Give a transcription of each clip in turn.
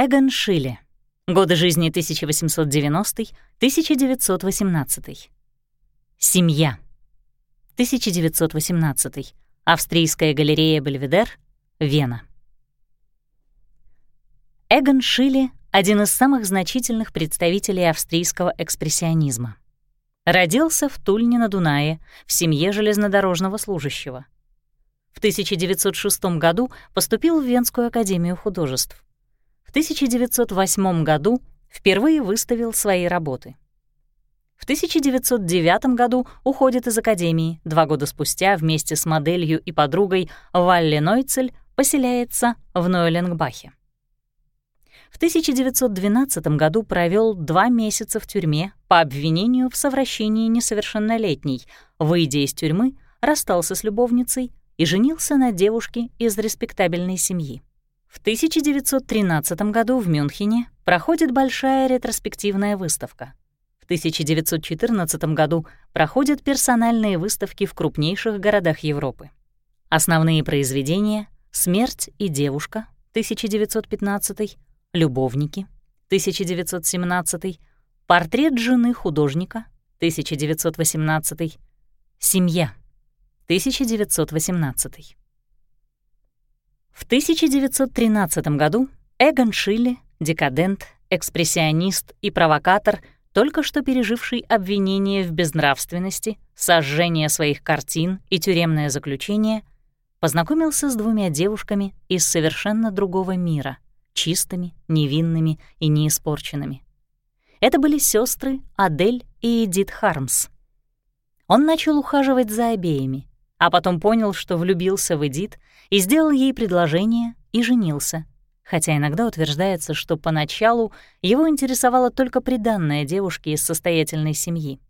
Эгон Шиле. Годы жизни 1890-1918. Семья. 1918. Австрийская галерея Бельведер, Вена. Эгон Шиле — один из самых значительных представителей австрийского экспрессионизма. Родился в Тульне на Дунае в семье железнодорожного служащего. В 1906 году поступил в Венскую академию художеств. В 1908 году впервые выставил свои работы. В 1909 году уходит из академии, два года спустя вместе с моделью и подругой Валли Нойцель поселяется в Нойленгбахе. В 1912 году провел два месяца в тюрьме по обвинению в совращении несовершеннолетней. Выйдя из тюрьмы, расстался с любовницей и женился на девушке из респектабельной семьи. В 1913 году в Мюнхене проходит большая ретроспективная выставка. В 1914 году проходят персональные выставки в крупнейших городах Европы. Основные произведения «Смерть и девушка» 1915, «Любовники» 1917, «Портрет жены художника» 1918, «Семья» 1918. В 1913 году Эгон Шилли, декадент, экспрессионист и провокатор, только что переживший обвинение в безнравственности, сожжение своих картин и тюремное заключение, познакомился с двумя девушками из совершенно другого мира — чистыми, невинными и неиспорченными. Это были сестры Адель и Эдит Хармс. Он начал ухаживать за обеими, а потом понял, что влюбился в Эдит и сделал ей предложение и женился, хотя иногда утверждается, что поначалу его интересовала только приданная девушке из состоятельной семьи.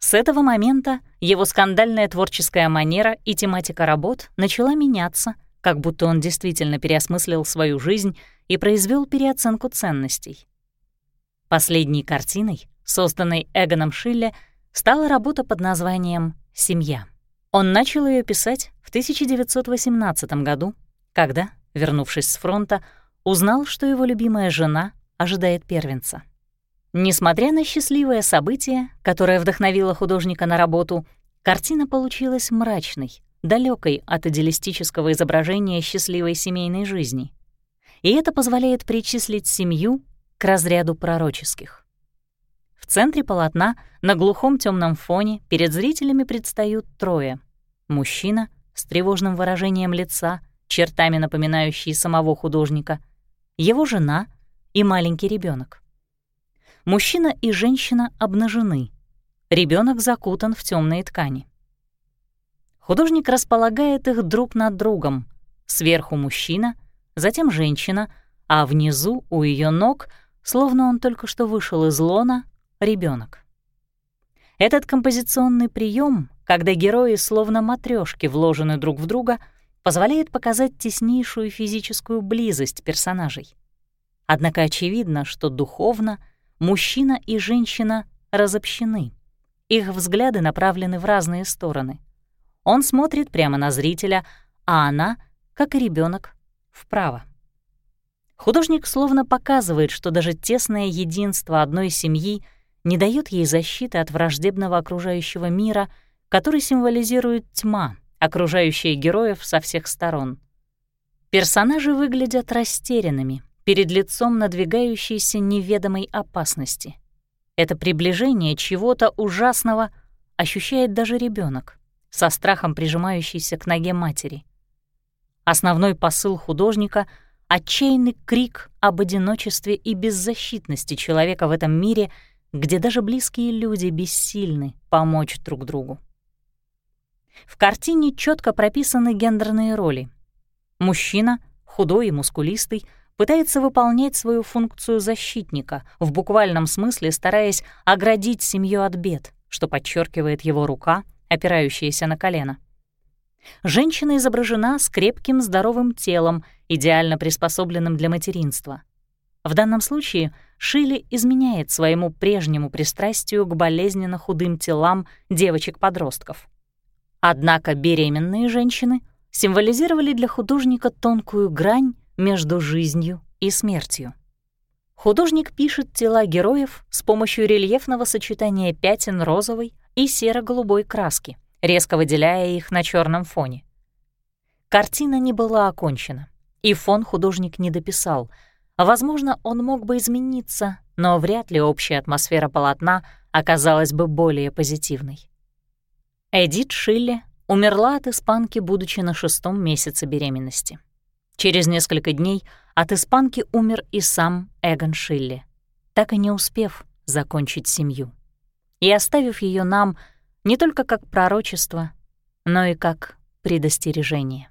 С этого момента его скандальная творческая манера и тематика работ начала меняться, как будто он действительно переосмыслил свою жизнь и произвел переоценку ценностей. Последней картиной, созданной Эгоном Шилле, стала работа под названием «Семья». Он начал ее писать в 1918 году, когда, вернувшись с фронта, узнал, что его любимая жена ожидает первенца. Несмотря на счастливое событие, которое вдохновило художника на работу, картина получилась мрачной, далекой от идеалистического изображения счастливой семейной жизни и это позволяет причислить семью к разряду пророческих. Центре полотна на глухом темном фоне перед зрителями предстают трое. Мужчина с тревожным выражением лица, чертами напоминающий самого художника, его жена и маленький ребенок. Мужчина и женщина обнажены, ребенок закутан в темные ткани. Художник располагает их друг над другом. Сверху мужчина — затем женщина, а внизу, у ее ног, словно он только что вышел из лона, ребенок. Этот композиционный прием, когда герои словно матрешки вложены друг в друга, позволяет показать теснейшую физическую близость персонажей. Однако очевидно, что духовно мужчина и женщина разобщены. Их взгляды направлены в разные стороны. Он смотрит прямо на зрителя, а она, как и ребенок, вправо. Художник словно показывает, что даже тесное единство одной семьи не дает ей защиты от враждебного окружающего мира, который символизирует тьма, окружающая героев со всех сторон. Персонажи выглядят растерянными перед лицом надвигающейся неведомой опасности. Это приближение чего-то ужасного ощущает даже ребенок, со страхом прижимающийся к ноге матери. Основной посыл художника — отчаянный крик об одиночестве и беззащитности человека в этом мире, где даже близкие люди бессильны помочь друг другу. В картине четко прописаны гендерные роли. Мужчина, худой и мускулистый, пытается выполнять свою функцию защитника, в буквальном смысле стараясь оградить семью от бед, что подчеркивает его рука, опирающаяся на колено. Женщина изображена с крепким здоровым телом, идеально приспособленным для материнства. В данном случае Шилли изменяет своему прежнему пристрастию к болезненно худым телам девочек-подростков. Однако беременные женщины символизировали для художника тонкую грань между жизнью и смертью. Художник пишет тела героев с помощью рельефного сочетания пятен розовой и серо-голубой краски, резко выделяя их на черном фоне. Картина не была окончена, и фон художник не дописал. Возможно, он мог бы измениться, но вряд ли общая атмосфера полотна оказалась бы более позитивной. Эдит Шилле умерла от испанки, будучи на шестом месяце беременности. Через несколько дней от испанки умер и сам Эгон Шилле, так и не успев закончить семью. И оставив ее нам не только как пророчество, но и как предостережение.